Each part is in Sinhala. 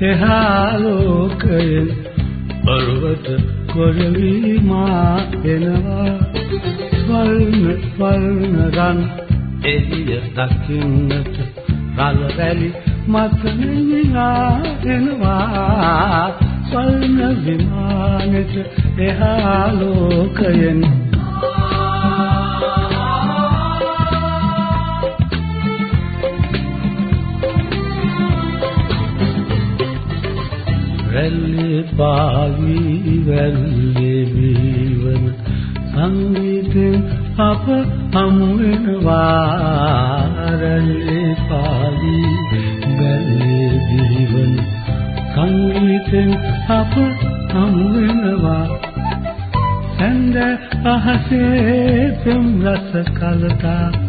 විමානෙට එහා ලෝකයෙන් ඔරුවට කොළවි මා එනවා වල්න වල්න රන් එළිය දකින්නට රළ රැලි මත නිලා එනවා. ස්වර්ණ විමානෙට එහා ලෝකයෙන් වැල්ලේ පාවි වැල්ලේ වීවන සංගීතෙන් අප හමු වෙනවා රැල්ලේ පාවි වැල්ලේ වීවන සංගීතෙන් අප හමු වෙනවා සඳ අහසේ පෙම් රස කලතා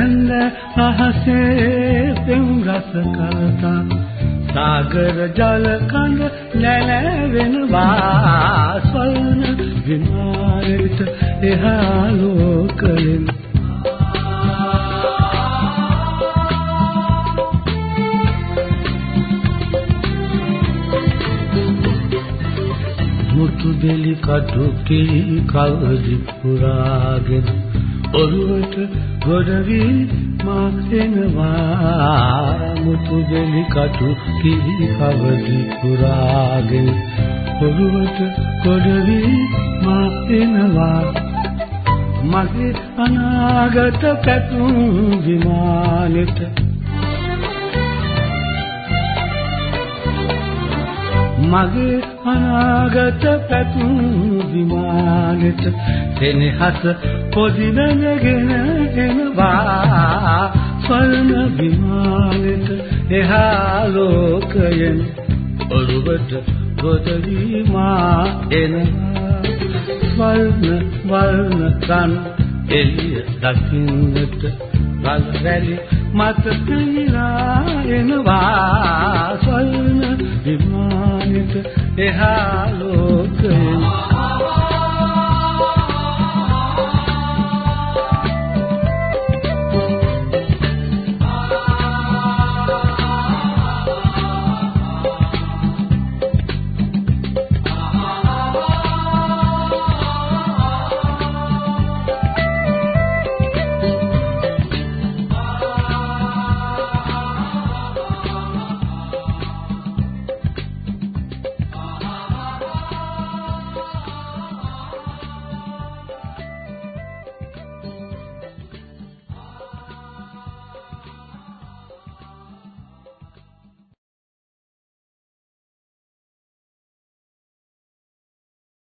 සඳ අහසේ පෙම් රස කලතා සාගර ජල කඳ නැලවෙනවා ස්වර්ණ විමානෙට එහා ලෝකයෙන්. මුතු දෙලි කටු කී කවදි පුරාගෙන ඔරුවට ගොඩවි මා එනවා මුතු දෙලි කටු කී කවදි පුරාගෙන ඔරුවට ගොඩවි මා එනවා මගේ අනාගත පැතුම් විමානෙට මගේ අනාගත පැතුම් විමානෙට සෙනෙහස පොදි නැගෙන එනවා. ස්වර්ණ විමානෙට එහා ලෝකයෙන් ඔරුවට ගොඩ වීමා එනවා. ස්වර්ණ වර්ණ කන් එළිය දකින්නට රල් රැලි මත පිලා එනවා. ස්වර්ණ විමානෙට එහා ලෝකයෙන්